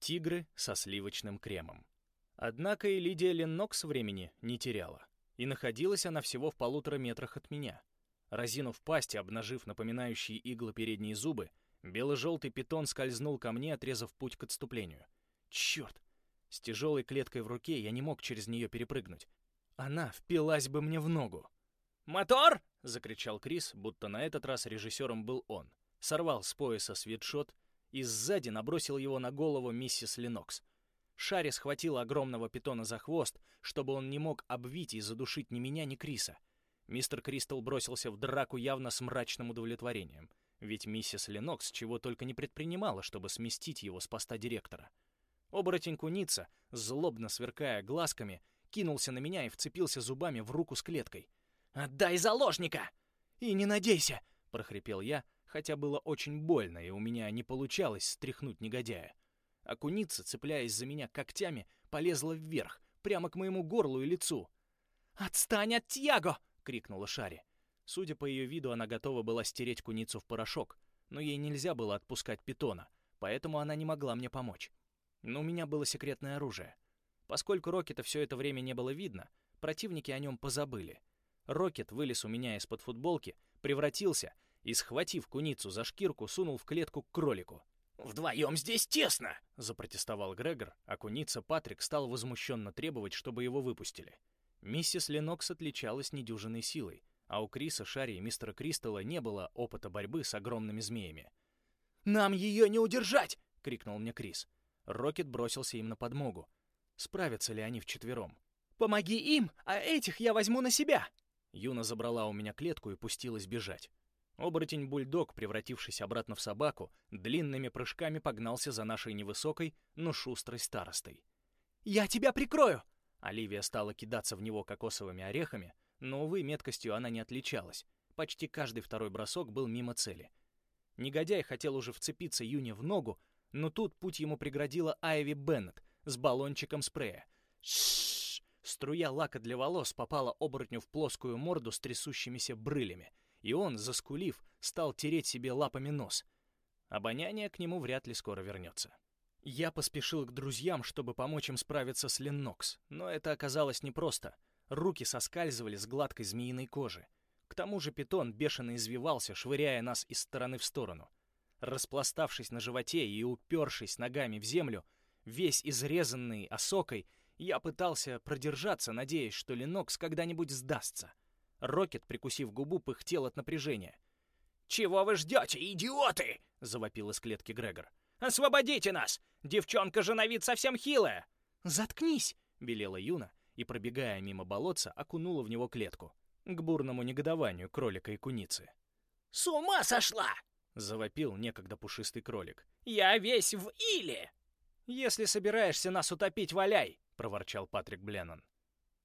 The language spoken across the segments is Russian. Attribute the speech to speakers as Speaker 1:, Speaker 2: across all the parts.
Speaker 1: Тигры со сливочным кремом. Однако и Лидия Леннокс времени не теряла. И находилась она всего в полутора метрах от меня. Разинув пасть и обнажив напоминающие иглы передние зубы, бело-желтый питон скользнул ко мне, отрезав путь к отступлению. Черт! С тяжелой клеткой в руке я не мог через нее перепрыгнуть. Она впилась бы мне в ногу. «Мотор!» — закричал Крис, будто на этот раз режиссером был он. Сорвал с пояса свитшот и сзади набросил его на голову миссис Ленокс. Шари схватила огромного питона за хвост, чтобы он не мог обвить и задушить ни меня, ни Криса. Мистер Кристал бросился в драку явно с мрачным удовлетворением, ведь миссис Ленокс чего только не предпринимала, чтобы сместить его с поста директора. Оборотень куница, злобно сверкая глазками, кинулся на меня и вцепился зубами в руку с клеткой. «Отдай заложника!» «И не надейся!» — прохрипел я, хотя было очень больно, и у меня не получалось стряхнуть негодяя. А куница, цепляясь за меня когтями, полезла вверх, прямо к моему горлу и лицу. «Отстань от Тьяго!» — крикнула Шари. Судя по ее виду, она готова была стереть куницу в порошок, но ей нельзя было отпускать питона, поэтому она не могла мне помочь. Но у меня было секретное оружие. Поскольку Рокета все это время не было видно, противники о нем позабыли. Рокет вылез у меня из-под футболки, превратился и, схватив куницу за шкирку, сунул в клетку к кролику.
Speaker 2: «Вдвоем здесь тесно!»
Speaker 1: — запротестовал Грегор, а куница Патрик стал возмущенно требовать, чтобы его выпустили. Миссис Ленокс отличалась недюжиной силой, а у Криса, Шари и мистера Кристалла не было опыта борьбы с огромными змеями.
Speaker 2: «Нам ее не удержать!» — крикнул мне Крис.
Speaker 1: Рокет бросился им на подмогу. Справятся ли они вчетвером?
Speaker 2: «Помоги им, а этих я возьму на себя!»
Speaker 1: Юна забрала у меня клетку и пустилась бежать. Оборотень-бульдог, превратившись обратно в собаку, длинными прыжками погнался за нашей невысокой, но шустрой старостой.
Speaker 2: «Я тебя прикрою!»
Speaker 1: Оливия стала кидаться в него кокосовыми орехами, но, увы, меткостью она не отличалась. Почти каждый второй бросок был мимо цели. Негодяй хотел уже вцепиться Юне в ногу, но тут путь ему преградила Айви Беннет с баллончиком спрея. Шшш! Струя лака для волос попала оборотню в плоскую морду с трясущимися брылями, и он, заскулив, стал тереть себе лапами нос. Обоняние к нему вряд ли скоро вернется. Я поспешил к друзьям, чтобы помочь им справиться с Леннокс, но это оказалось непросто. Руки соскальзывали с гладкой змеиной кожи. К тому же питон бешено извивался, швыряя нас из стороны в сторону. Распластавшись на животе и упершись ногами в землю, весь изрезанный осокой, я пытался продержаться, надеясь, что Ленокс когда-нибудь сдастся. Рокет, прикусив губу, пыхтел от напряжения.
Speaker 2: «Чего вы ждете, идиоты?» — завопил из клетки Грегор. «Освободите нас! Девчонка же на вид совсем хилая!»
Speaker 1: «Заткнись!» — велела Юна и, пробегая мимо болотца, окунула в него клетку. К бурному негодованию кролика и куницы.
Speaker 2: «С ума сошла!»
Speaker 1: — завопил некогда пушистый кролик.
Speaker 2: «Я весь в иле!»
Speaker 1: «Если собираешься нас утопить, валяй!» — проворчал Патрик Бленнон.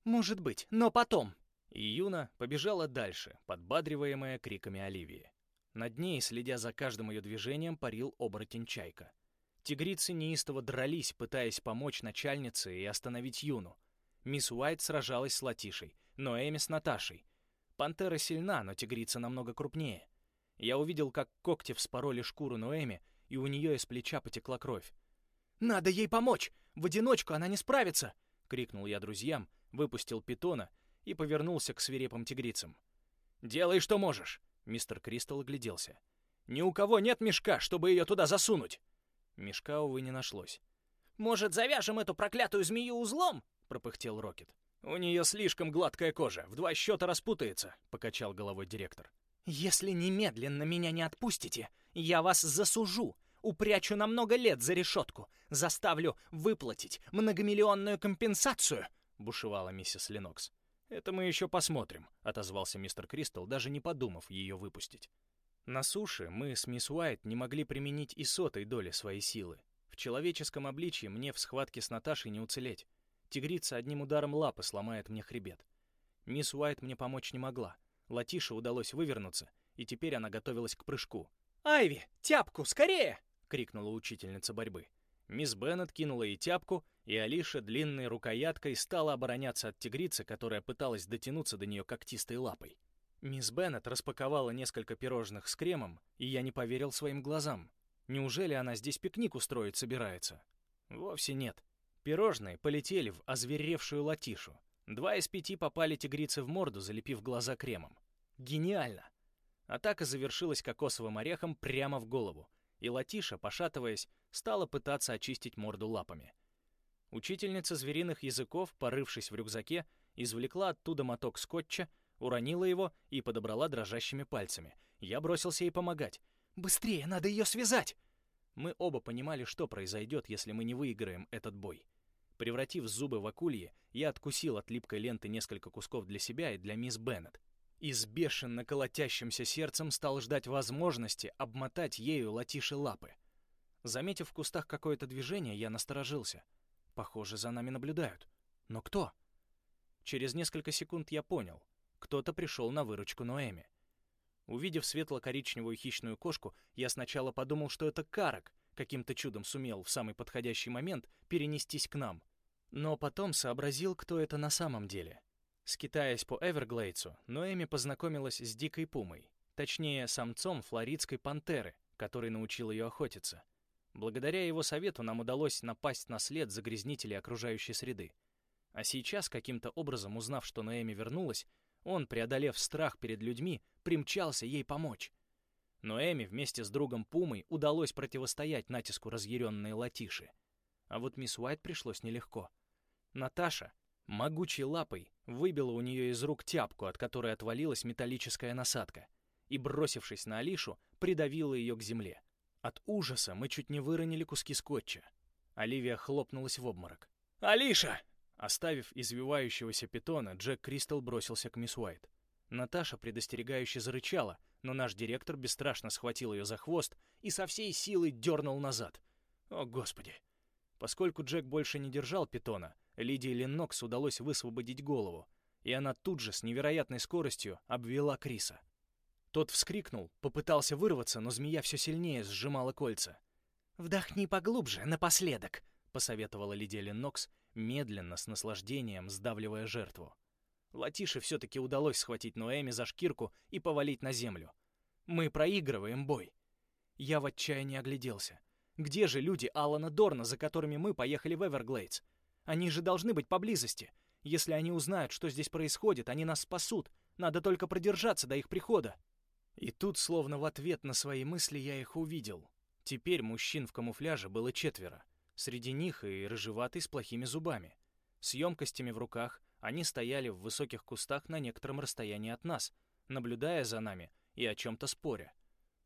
Speaker 2: «Может быть, но потом!»
Speaker 1: И Юна побежала дальше, подбадриваемая криками Оливии. Над ней, следя за каждым ее движением, парил оборотень-чайка. Тигрицы неистово дрались, пытаясь помочь начальнице и остановить Юну. Мисс Уайт сражалась с Латишей, но Эми с Наташей. Пантера сильна, но тигрица намного крупнее. Я увидел, как когти вспороли шкуру Ноэми, и у нее из плеча потекла кровь.
Speaker 2: «Надо ей помочь! В одиночку она не справится!»
Speaker 1: — крикнул я друзьям, выпустил питона и повернулся к свирепым тигрицам. «Делай, что можешь!» — мистер Кристал огляделся. «Ни у кого нет мешка, чтобы ее туда засунуть!» Мешка, увы, не нашлось.
Speaker 2: «Может, завяжем эту проклятую змею узлом?»
Speaker 1: — пропыхтел Рокет. «У нее слишком гладкая кожа, в два счета распутается», — покачал головой директор.
Speaker 2: «Если немедленно меня не отпустите, я вас засужу, упрячу на много лет за решетку, заставлю выплатить многомиллионную компенсацию», — бушевала миссис Ленокс.
Speaker 1: «Это мы еще посмотрим», — отозвался мистер Кристал, даже не подумав ее выпустить. На суше мы с мисс Уайт не могли применить и сотой доли своей силы. В человеческом обличье мне в схватке с Наташей не уцелеть. Тигрица одним ударом лапы сломает мне хребет. Мисс Уайт мне помочь не могла. Латише удалось вывернуться, и теперь она готовилась к прыжку.
Speaker 2: «Айви, тяпку, скорее!»
Speaker 1: — крикнула учительница борьбы. Мисс Беннет кинула ей тяпку, и Алиша длинной рукояткой стала обороняться от тигрицы, которая пыталась дотянуться до нее когтистой лапой. Мисс Беннет распаковала несколько пирожных с кремом, и я не поверил своим глазам. Неужели она здесь пикник устроить собирается? Вовсе нет. Пирожные полетели в озверевшую латишу. Два из пяти попали тигрице в морду, залепив глаза кремом. Гениально! Атака завершилась кокосовым орехом прямо в голову, и Латиша, пошатываясь, стала пытаться очистить морду лапами. Учительница звериных языков, порывшись в рюкзаке, извлекла оттуда моток скотча, уронила его и подобрала дрожащими пальцами. Я бросился ей помогать. «Быстрее, надо ее связать!» Мы оба понимали, что произойдет, если мы не выиграем этот бой. Превратив зубы в акульи, я откусил от липкой ленты несколько кусков для себя и для мисс Беннет. И с бешено колотящимся сердцем стал ждать возможности обмотать ею латиши лапы. Заметив в кустах какое-то движение, я насторожился. Похоже, за нами наблюдают. Но кто? Через несколько секунд я понял. Кто-то пришел на выручку Ноэми. Увидев светло-коричневую хищную кошку, я сначала подумал, что это карак, каким-то чудом сумел в самый подходящий момент перенестись к нам. Но потом сообразил, кто это на самом деле. Скитаясь по Эверглейдсу, Ноэми познакомилась с дикой пумой, точнее, самцом флоридской пантеры, который научил ее охотиться. Благодаря его совету нам удалось напасть на след загрязнителей окружающей среды. А сейчас, каким-то образом узнав, что Ноэми вернулась, он, преодолев страх перед людьми, примчался ей помочь. Но Эми вместе с другом Пумой удалось противостоять натиску разъяренной Латиши. А вот мисс Уайт пришлось нелегко. Наташа, могучей лапой, выбила у нее из рук тяпку, от которой отвалилась металлическая насадка, и, бросившись на Алишу, придавила ее к земле. От ужаса мы чуть не выронили куски скотча. Оливия хлопнулась в обморок. «Алиша!» Оставив извивающегося питона, Джек Кристал бросился к мисс Уайт. Наташа предостерегающе зарычала, но наш директор бесстрашно схватил ее за хвост и со всей силы дернул назад. О, Господи! Поскольку Джек больше не держал питона, Лидии Леннокс удалось высвободить голову, и она тут же с невероятной скоростью обвела Криса. Тот вскрикнул, попытался вырваться, но змея все сильнее сжимала кольца.
Speaker 2: «Вдохни поглубже, напоследок», —
Speaker 1: посоветовала Лидия Леннокс, медленно, с наслаждением сдавливая жертву. Латише все-таки удалось схватить Ноэми за шкирку и повалить на землю. Мы проигрываем бой. Я в отчаянии огляделся. Где же люди Алана Дорна, за которыми мы поехали в Эверглейдс? Они же должны быть поблизости. Если они узнают, что здесь происходит, они нас спасут. Надо только продержаться до их прихода. И тут, словно в ответ на свои мысли, я их увидел. Теперь мужчин в камуфляже было четверо. Среди них и рыжеватый с плохими зубами. С емкостями в руках, они стояли в высоких кустах на некотором расстоянии от нас, наблюдая за нами и о чем-то споря.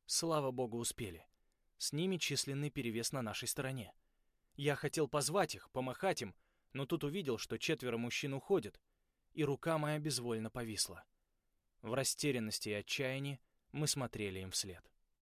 Speaker 1: Слава богу, успели. С ними численный перевес на нашей стороне. Я хотел позвать их, помахать им, но тут увидел, что четверо мужчин уходят, и рука моя безвольно повисла. В растерянности и отчаянии мы смотрели им вслед.